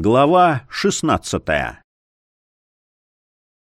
Глава 16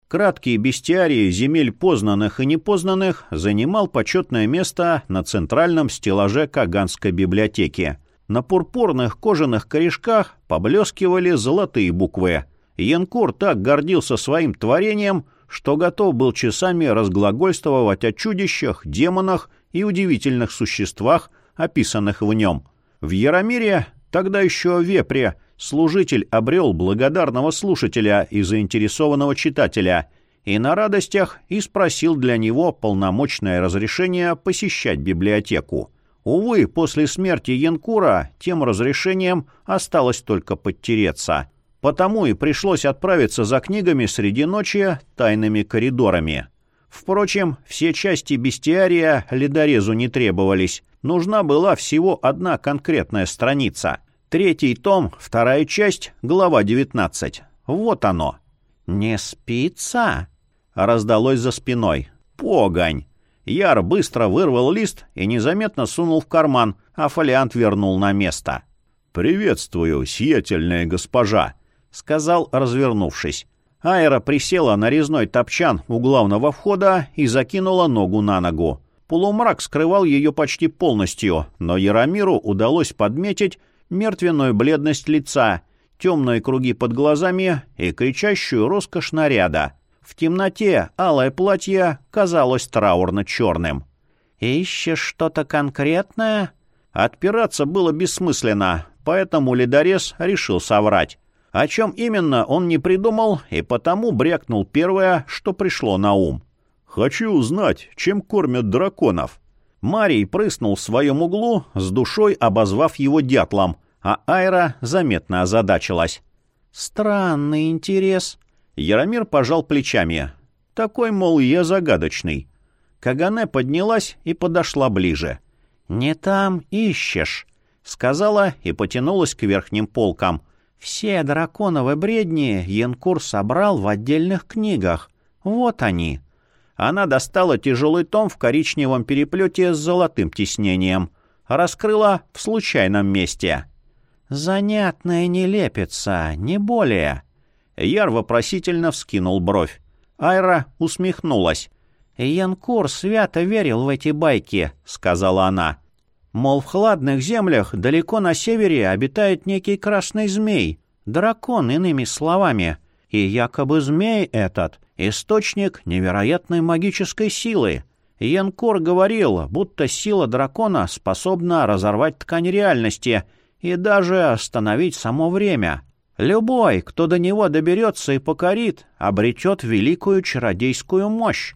Краткий бестиарий земель познанных и непознанных занимал почетное место на центральном стеллаже Каганской библиотеки. На пурпурных кожаных корешках поблескивали золотые буквы. Янкур так гордился своим творением, что готов был часами разглагольствовать о чудищах, демонах и удивительных существах, описанных в нем. В Яромире, тогда еще вепре, служитель обрел благодарного слушателя и заинтересованного читателя, и на радостях и спросил для него полномочное разрешение посещать библиотеку. Увы, после смерти Янкура тем разрешением осталось только подтереться. Потому и пришлось отправиться за книгами среди ночи тайными коридорами. Впрочем, все части бестиария ледорезу не требовались. Нужна была всего одна конкретная страница — Третий том, вторая часть, глава 19. Вот оно. «Не спится?» — раздалось за спиной. «Погонь!» Яр быстро вырвал лист и незаметно сунул в карман, а фолиант вернул на место. «Приветствую, сиятельная госпожа», — сказал, развернувшись. Айра присела на резной топчан у главного входа и закинула ногу на ногу. Полумрак скрывал ее почти полностью, но Яромиру удалось подметить, мертвенную бледность лица, темные круги под глазами и кричащую роскошь наряда. В темноте алое платье казалось траурно-черным. «Ищешь что-то конкретное?» Отпираться было бессмысленно, поэтому ледорез решил соврать. О чем именно он не придумал, и потому брякнул первое, что пришло на ум. «Хочу узнать, чем кормят драконов». Марий прыснул в своем углу, с душой обозвав его дятлом, а Айра заметно озадачилась. «Странный интерес». Яромир пожал плечами. «Такой, мол, я загадочный». Кагане поднялась и подошла ближе. «Не там ищешь», — сказала и потянулась к верхним полкам. «Все драконовы бредни Янкур собрал в отдельных книгах. Вот они». Она достала тяжелый том в коричневом переплете с золотым тиснением. Раскрыла в случайном месте. «Занятная нелепица, не более». Яр вопросительно вскинул бровь. Айра усмехнулась. «Янкур свято верил в эти байки», — сказала она. «Мол, в хладных землях далеко на севере обитает некий красный змей, дракон, иными словами, и якобы змей этот — источник невероятной магической силы. Янкур говорил, будто сила дракона способна разорвать ткань реальности — и даже остановить само время. Любой, кто до него доберется и покорит, обретет великую чародейскую мощь.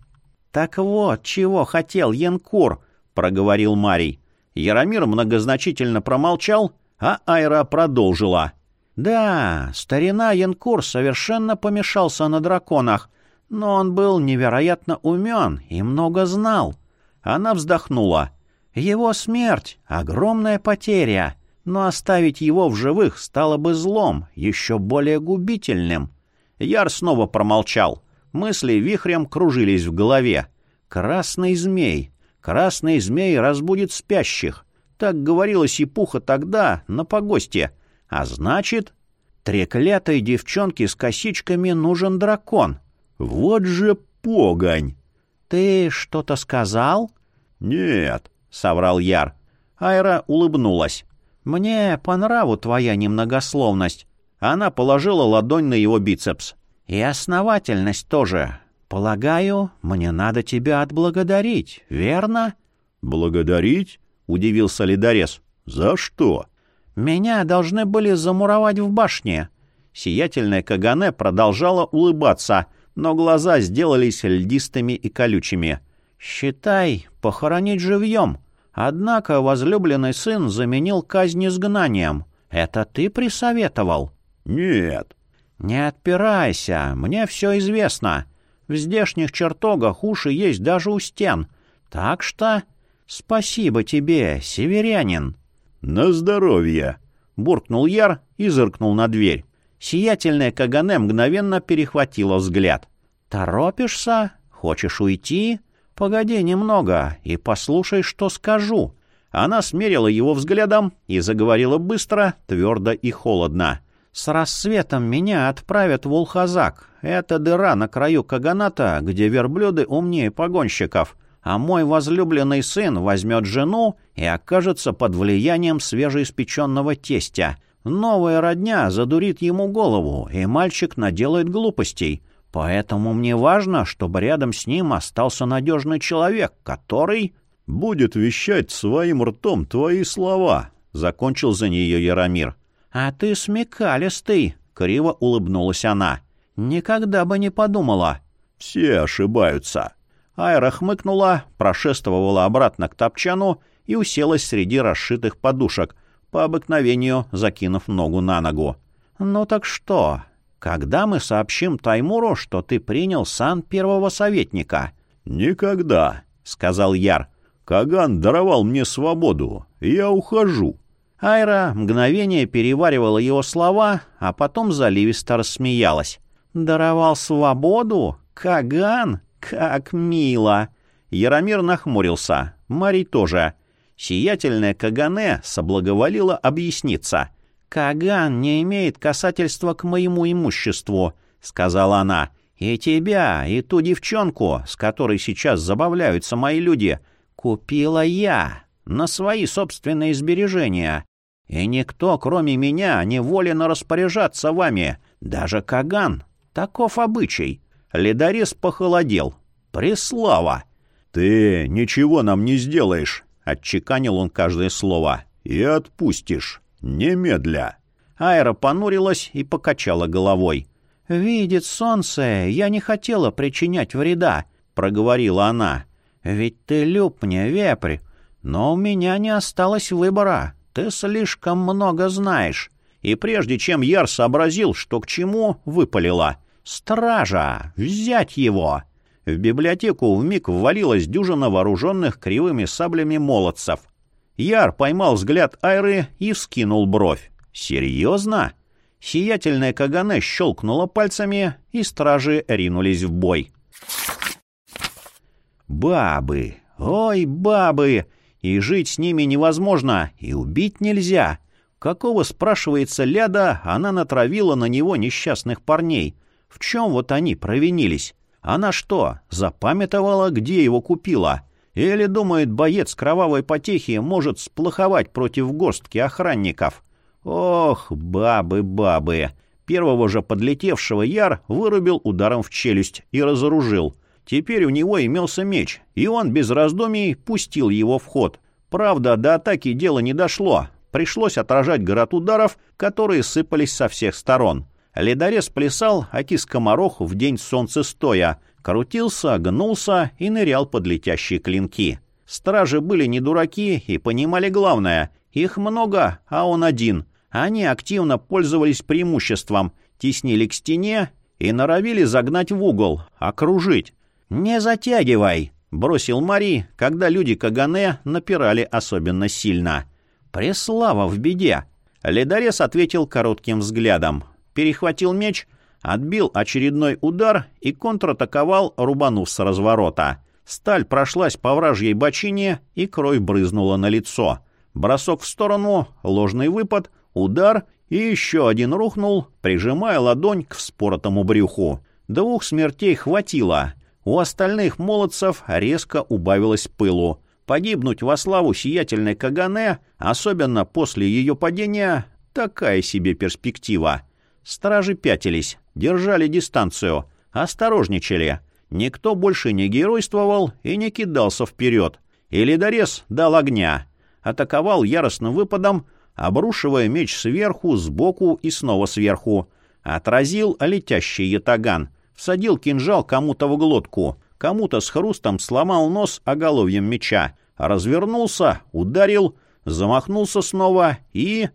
«Так вот, чего хотел Янкур», — проговорил Марий. Яромир многозначительно промолчал, а Айра продолжила. «Да, старина Янкур совершенно помешался на драконах, но он был невероятно умен и много знал». Она вздохнула. «Его смерть — огромная потеря но оставить его в живых стало бы злом, еще более губительным. Яр снова промолчал. Мысли вихрем кружились в голове. «Красный змей! Красный змей разбудит спящих!» Так говорила Сипуха тогда, на погосте. А значит, треклятой девчонке с косичками нужен дракон. Вот же погонь! «Ты что-то сказал?» «Нет», — соврал Яр. Айра улыбнулась. «Мне по нраву твоя немногословность». Она положила ладонь на его бицепс. «И основательность тоже. Полагаю, мне надо тебя отблагодарить, верно?» «Благодарить?» — удивился ледорез. «За что?» «Меня должны были замуровать в башне». Сиятельная Кагане продолжала улыбаться, но глаза сделались льдистыми и колючими. «Считай, похоронить живьем. Однако возлюбленный сын заменил казнь изгнанием. Это ты присоветовал? Нет. Не отпирайся, мне все известно. В здешних чертогах уши есть даже у стен. Так что спасибо тебе, северянин. На здоровье. Буркнул Яр и зыркнул на дверь. Сиятельная Кагане мгновенно перехватила взгляд. «Торопишься? Хочешь уйти?» «Погоди немного и послушай, что скажу». Она смерила его взглядом и заговорила быстро, твердо и холодно. С рассветом меня отправят в Улхазак. Это дыра на краю Каганата, где верблюды умнее погонщиков. А мой возлюбленный сын возьмет жену и окажется под влиянием свежеиспеченного тестя. Новая родня задурит ему голову, и мальчик наделает глупостей. Поэтому мне важно, чтобы рядом с ним остался надежный человек, который... — Будет вещать своим ртом твои слова, — закончил за нее Яромир. — А ты смекалистый, — криво улыбнулась она. — Никогда бы не подумала. — Все ошибаются. Айра хмыкнула, прошествовала обратно к топчану и уселась среди расшитых подушек, по обыкновению закинув ногу на ногу. «Ну так что, когда мы сообщим Таймуру, что ты принял сан первого советника?» «Никогда», — сказал Яр. «Каган даровал мне свободу. Я ухожу». Айра мгновение переваривала его слова, а потом заливисто рассмеялась. «Даровал свободу? Каган? Как мило!» Яромир нахмурился. Мари тоже. Сиятельная Кагане соблаговолила объясниться. «Каган не имеет касательства к моему имуществу», — сказала она. «И тебя, и ту девчонку, с которой сейчас забавляются мои люди, купила я на свои собственные сбережения. И никто, кроме меня, не волен распоряжаться вами, даже Каган. Таков обычай». Ледорез похолодел. «Преслава!» «Ты ничего нам не сделаешь», — отчеканил он каждое слово. «И отпустишь». «Немедля!» Айра понурилась и покачала головой. «Видит солнце, я не хотела причинять вреда», — проговорила она. «Ведь ты люб мне, вепрь, но у меня не осталось выбора. Ты слишком много знаешь». И прежде чем Яр сообразил, что к чему, выпалила. «Стража! Взять его!» В библиотеку вмиг ввалилась дюжина вооруженных кривыми саблями молодцев — Яр поймал взгляд Айры и вскинул бровь. «Серьезно?» Сиятельная Кагане щелкнула пальцами, и стражи ринулись в бой. «Бабы! Ой, бабы! И жить с ними невозможно, и убить нельзя!» Какого, спрашивается, ляда она натравила на него несчастных парней? В чем вот они провинились? Она что, запамятовала, где его купила? Или, думает, боец кровавой потехи может сплоховать против горстки охранников? Ох, бабы, бабы! Первого же подлетевшего Яр вырубил ударом в челюсть и разоружил. Теперь у него имелся меч, и он без раздумий пустил его в ход. Правда, до атаки дело не дошло. Пришлось отражать град ударов, которые сыпались со всех сторон. Ледорез плясал, аки скоморох в день солнцестоя, крутился, гнулся и нырял под летящие клинки. Стражи были не дураки и понимали главное. Их много, а он один. Они активно пользовались преимуществом, теснили к стене и норовили загнать в угол, окружить. «Не затягивай!» — бросил Мари, когда люди Кагане напирали особенно сильно. «Преслава в беде!» Ледорез ответил коротким взглядом. Перехватил меч отбил очередной удар и контратаковал, рубанув с разворота. Сталь прошлась по вражьей бочине, и кровь брызнула на лицо. Бросок в сторону, ложный выпад, удар, и еще один рухнул, прижимая ладонь к вспоротому брюху. Двух смертей хватило. У остальных молодцев резко убавилось пылу. Погибнуть во славу сиятельной Кагане, особенно после ее падения, такая себе перспектива. Стражи пятились, держали дистанцию, осторожничали. Никто больше не геройствовал и не кидался вперед. И ледорез дал огня. Атаковал яростным выпадом, обрушивая меч сверху, сбоку и снова сверху. Отразил летящий ятаган. Всадил кинжал кому-то в глотку. Кому-то с хрустом сломал нос оголовьем меча. Развернулся, ударил, замахнулся снова и...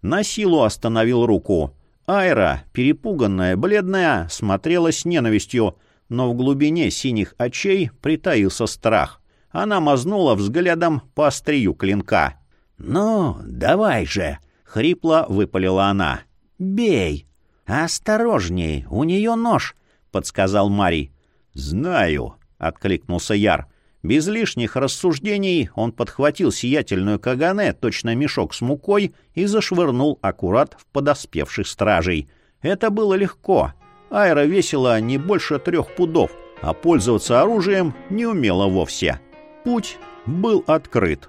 На силу остановил руку. Айра, перепуганная, бледная, смотрела с ненавистью, но в глубине синих очей притаился страх. Она мазнула взглядом по острию клинка. «Ну, давай же!» — хрипло выпалила она. «Бей!» «Осторожней, у нее нож!» — подсказал Марий. «Знаю!» — откликнулся Яр. Без лишних рассуждений он подхватил сиятельную кагане, точно мешок с мукой, и зашвырнул аккурат в подоспевших стражей. Это было легко. Айра весила не больше трех пудов, а пользоваться оружием не умела вовсе. Путь был открыт.